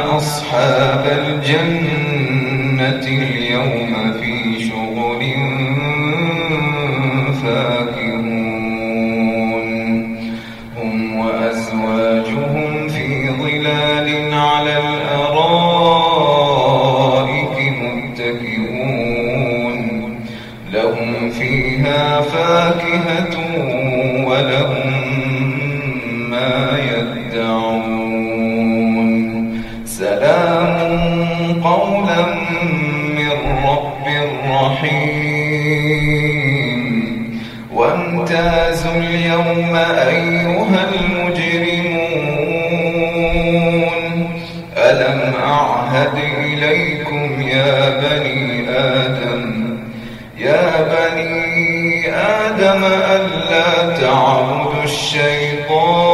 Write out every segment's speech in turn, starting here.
أصحاب الجنة اليوم في شغل فاكهون. هم وأزواجهم في ظلال على الأرائك متكئون. لهم فيها فاكهة قولا من رب رحيم. وامتازوا اليوم أيها المجرمون. ألم أعهد إليكم يا بني آدم؟ يا بني آدم ألا تعبدوا الشيطان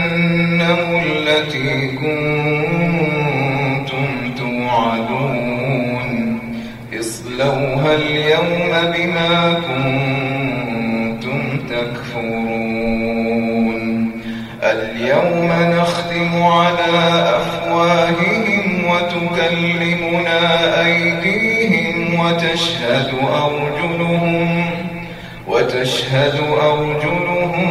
التي كنتم توعدون. اصلوها اليوم بما كنتم تكفرون. اليوم نختم على أفواههم وتكلمنا أيديهم وتشهد أرجلهم وتشهد أرجلهم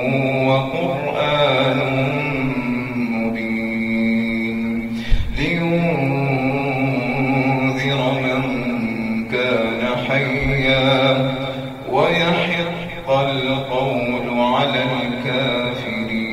ويحق القول على الكافرين.